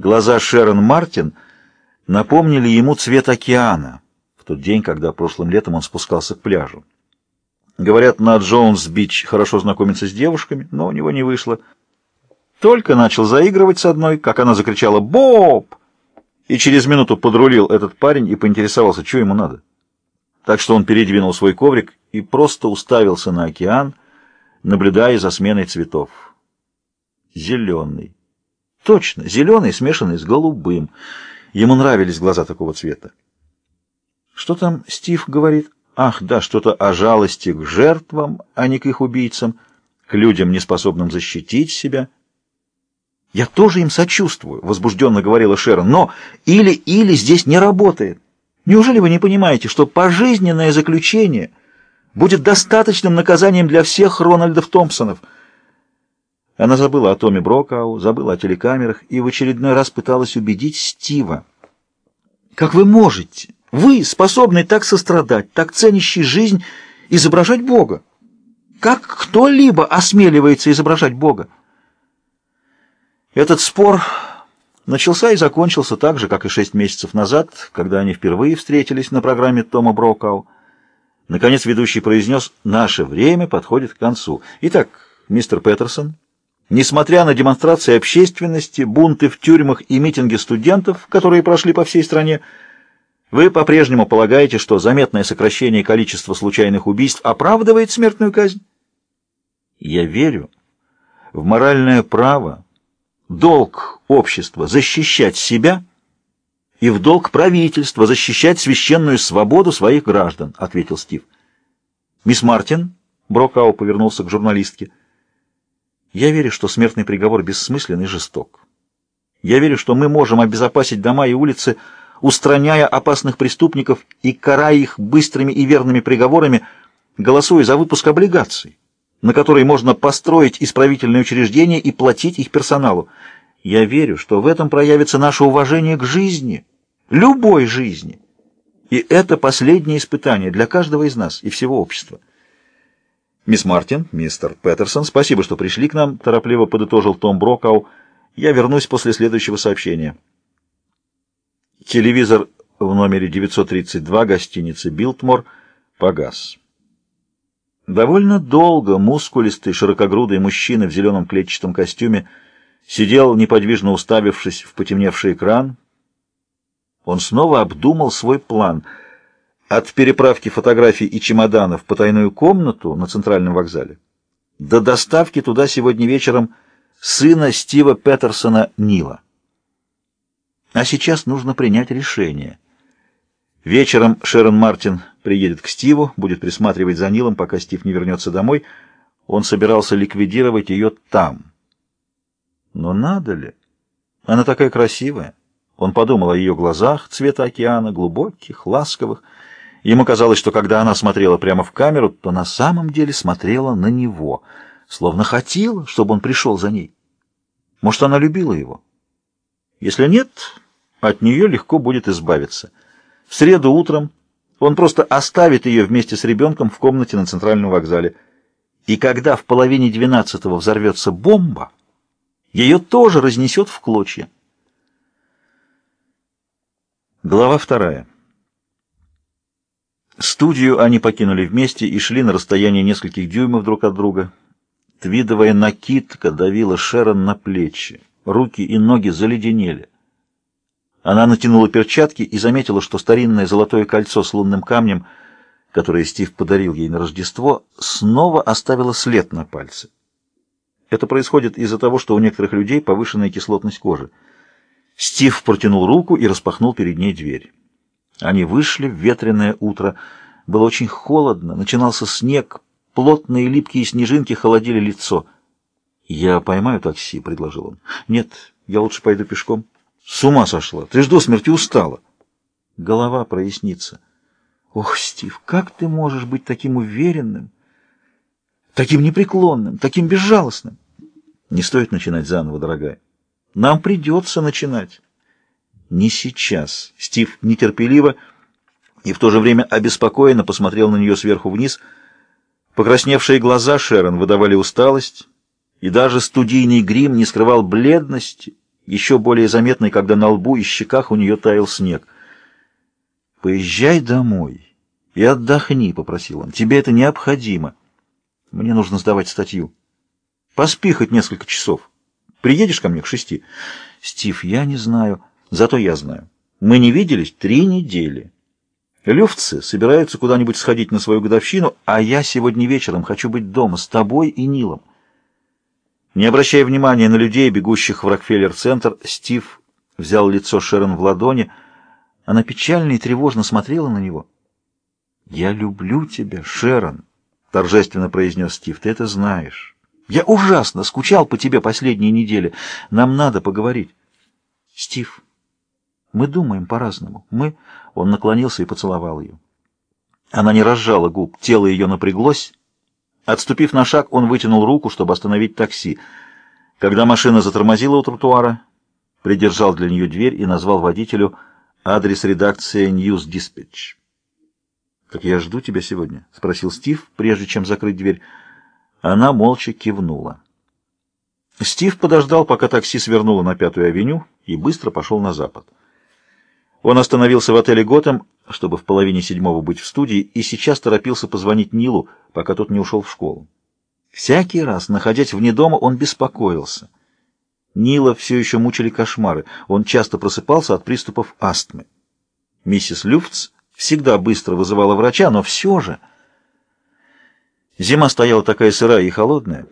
Глаза Шерон Мартин напомнили ему цвет океана в тот день, когда прошлым летом он спускался к пляжу. Говорят, на Джонс-Бич хорошо знакомиться с девушками, но у него не вышло. Только начал заигрывать с одной, как она закричала «Боб!» и через минуту подрулил этот парень и поинтересовался, что ему надо. Так что он передвинул свой коврик и просто уставился на океан, наблюдая за сменой цветов. Зеленый. Точно, зеленый, смешанный с голубым. Ему нравились глаза такого цвета. Что там Стив говорит? Ах, да, что-то о жалости к жертвам, а не к их убийцам, к людям, неспособным защитить себя. «Я тоже им сочувствую», — возбужденно говорила Шерон, «но или-или здесь не работает. Неужели вы не понимаете, что пожизненное заключение будет достаточным наказанием для всех Рональдов Томпсонов?» Она забыла о Томе Брокау, забыла о телекамерах и в очередной раз пыталась убедить Стива. «Как вы можете? Вы, способный так сострадать, так ценящий жизнь, изображать Бога? Как кто-либо осмеливается изображать Бога?» Этот спор начался и закончился так же, как и шесть месяцев назад, когда они впервые встретились на программе Тома Брокау. Наконец ведущий произнес «Наше время подходит к концу». Итак, мистер Петерсон, несмотря на демонстрации общественности, бунты в тюрьмах и митинги студентов, которые прошли по всей стране, вы по-прежнему полагаете, что заметное сокращение количества случайных убийств оправдывает смертную казнь? Я верю в моральное право, долг общества защищать себя и в долг правительства защищать священную свободу своих граждан, ответил Стив. Мисс Мартин, Брокау повернулся к журналистке, я верю, что смертный приговор бессмыслен и жесток. Я верю, что мы можем обезопасить дома и улицы, устраняя опасных преступников и карая их быстрыми и верными приговорами, голосуя за выпуск облигаций на которой можно построить исправительные учреждения и платить их персоналу. Я верю, что в этом проявится наше уважение к жизни, любой жизни. И это последнее испытание для каждого из нас и всего общества. «Мисс Мартин, мистер Петерсон, спасибо, что пришли к нам», — торопливо подытожил Том Брокау. «Я вернусь после следующего сообщения». Телевизор в номере 932 гостиницы «Билтмор» погас. Довольно долго мускулистый, широкогрудый мужчина в зеленом клетчатом костюме сидел, неподвижно уставившись в потемневший экран. Он снова обдумал свой план. От переправки фотографий и чемоданов в потайную комнату на центральном вокзале до доставки туда сегодня вечером сына Стива Петерсона Нила. А сейчас нужно принять решение. Вечером Шерон Мартин приедет к Стиву, будет присматривать за Нилом, пока Стив не вернется домой. Он собирался ликвидировать ее там. Но надо ли? Она такая красивая. Он подумал о ее глазах цвета океана, глубоких, ласковых. Ему казалось, что когда она смотрела прямо в камеру, то на самом деле смотрела на него, словно хотела, чтобы он пришел за ней. Может, она любила его? Если нет, от нее легко будет избавиться. В среду утром он просто оставит ее вместе с ребенком в комнате на центральном вокзале. И когда в половине двенадцатого взорвется бомба, ее тоже разнесет в клочья. Глава вторая. Студию они покинули вместе и шли на расстоянии нескольких дюймов друг от друга. Твидовая накидка давила Шерон на плечи. Руки и ноги заледенели. Она натянула перчатки и заметила, что старинное золотое кольцо с лунным камнем, которое Стив подарил ей на Рождество, снова оставило след на пальце. Это происходит из-за того, что у некоторых людей повышенная кислотность кожи. Стив протянул руку и распахнул перед ней дверь. Они вышли в ветреное утро. Было очень холодно, начинался снег, плотные липкие снежинки холодили лицо. «Я поймаю такси», — предложил он. «Нет, я лучше пойду пешком». С ума сошла. Ты ж до смерти устала. Голова прояснится. Ох, Стив, как ты можешь быть таким уверенным, таким непреклонным, таким безжалостным? Не стоит начинать заново, дорогая. Нам придется начинать. Не сейчас. Стив нетерпеливо и в то же время обеспокоенно посмотрел на нее сверху вниз. Покрасневшие глаза Шерон выдавали усталость, и даже студийный грим не скрывал бледности еще более заметной, когда на лбу и щеках у нее таял снег. «Поезжай домой и отдохни», — попросил он. «Тебе это необходимо. Мне нужно сдавать статью. Поспи хоть несколько часов. Приедешь ко мне к шести?» «Стив, я не знаю. Зато я знаю. Мы не виделись три недели». Люфтцы собираются куда-нибудь сходить на свою годовщину, а я сегодня вечером хочу быть дома с тобой и Нилом. Не обращая внимания на людей, бегущих в Рокфеллер-центр, Стив взял лицо Шерон в ладони. Она печально и тревожно смотрела на него. «Я люблю тебя, Шерон», — торжественно произнес Стив. «Ты это знаешь. Я ужасно скучал по тебе последние недели. Нам надо поговорить». «Стив, мы думаем по-разному. Мы...» Он наклонился и поцеловал ее. Она не разжала губ, тело ее напряглось. Отступив на шаг, он вытянул руку, чтобы остановить такси. Когда машина затормозила у тротуара, придержал для нее дверь и назвал водителю адрес редакции News Dispatch. «Как я жду тебя сегодня?» — спросил Стив, прежде чем закрыть дверь. Она молча кивнула. Стив подождал, пока такси свернуло на Пятую авеню, и быстро пошел на запад. Он остановился в отеле «Готэм», чтобы в половине седьмого быть в студии, и сейчас торопился позвонить Нилу, пока тот не ушел в школу. Всякий раз, находясь вне дома, он беспокоился. Нила все еще мучили кошмары. Он часто просыпался от приступов астмы. Миссис Люфтс всегда быстро вызывала врача, но все же... Зима стояла такая сырая и холодная.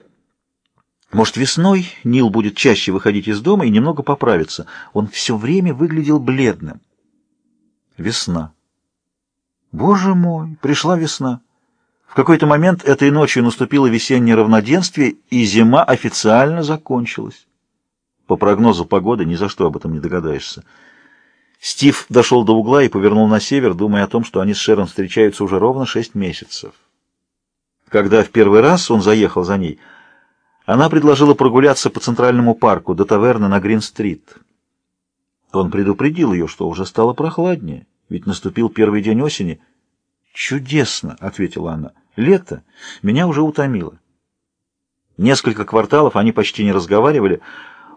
Может, весной Нил будет чаще выходить из дома и немного поправиться. Он все время выглядел бледным. Весна. Боже мой, пришла весна. В какой-то момент этой ночью наступило весеннее равноденствие, и зима официально закончилась. По прогнозу погоды ни за что об этом не догадаешься. Стив дошел до угла и повернул на север, думая о том, что они с Шерон встречаются уже ровно шесть месяцев. Когда в первый раз он заехал за ней, она предложила прогуляться по Центральному парку до таверны на Грин-стрит. Он предупредил ее, что уже стало прохладнее, ведь наступил первый день осени. «Чудесно!» — ответила она. «Лето меня уже утомило». Несколько кварталов они почти не разговаривали.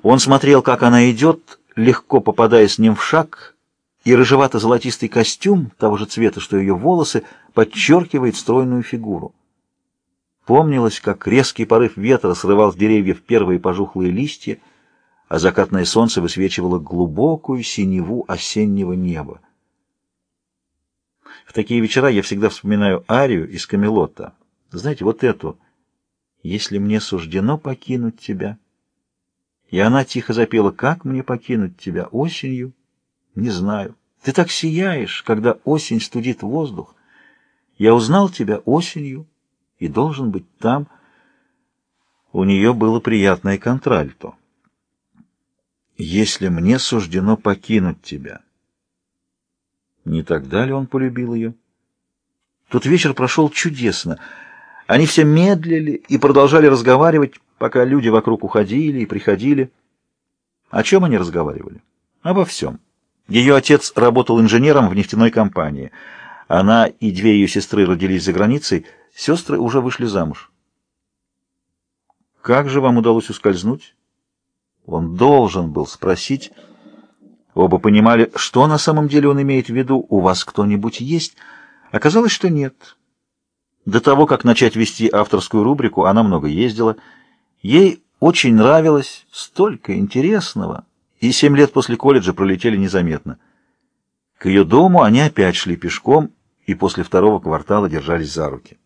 Он смотрел, как она идет, легко попадая с ним в шаг, и рыжевато-золотистый костюм того же цвета, что ее волосы, подчеркивает стройную фигуру. Помнилось, как резкий порыв ветра срывал с деревьев первые пожухлые листья, а закатное солнце высвечивало глубокую синеву осеннего неба. В такие вечера я всегда вспоминаю арию из Камелота. Знаете, вот эту «Если мне суждено покинуть тебя». И она тихо запела «Как мне покинуть тебя? Осенью?» «Не знаю. Ты так сияешь, когда осень студит воздух. Я узнал тебя осенью и должен быть там». У нее было приятное контральто если мне суждено покинуть тебя. Не тогда ли он полюбил ее? Тот вечер прошел чудесно. Они все медлили и продолжали разговаривать, пока люди вокруг уходили и приходили. О чем они разговаривали? Обо всем. Ее отец работал инженером в нефтяной компании. Она и две ее сестры родились за границей, сестры уже вышли замуж. «Как же вам удалось ускользнуть?» Он должен был спросить. Оба понимали, что на самом деле он имеет в виду. «У вас кто-нибудь есть?» Оказалось, что нет. До того, как начать вести авторскую рубрику, она много ездила. Ей очень нравилось, столько интересного, и семь лет после колледжа пролетели незаметно. К ее дому они опять шли пешком и после второго квартала держались за руки.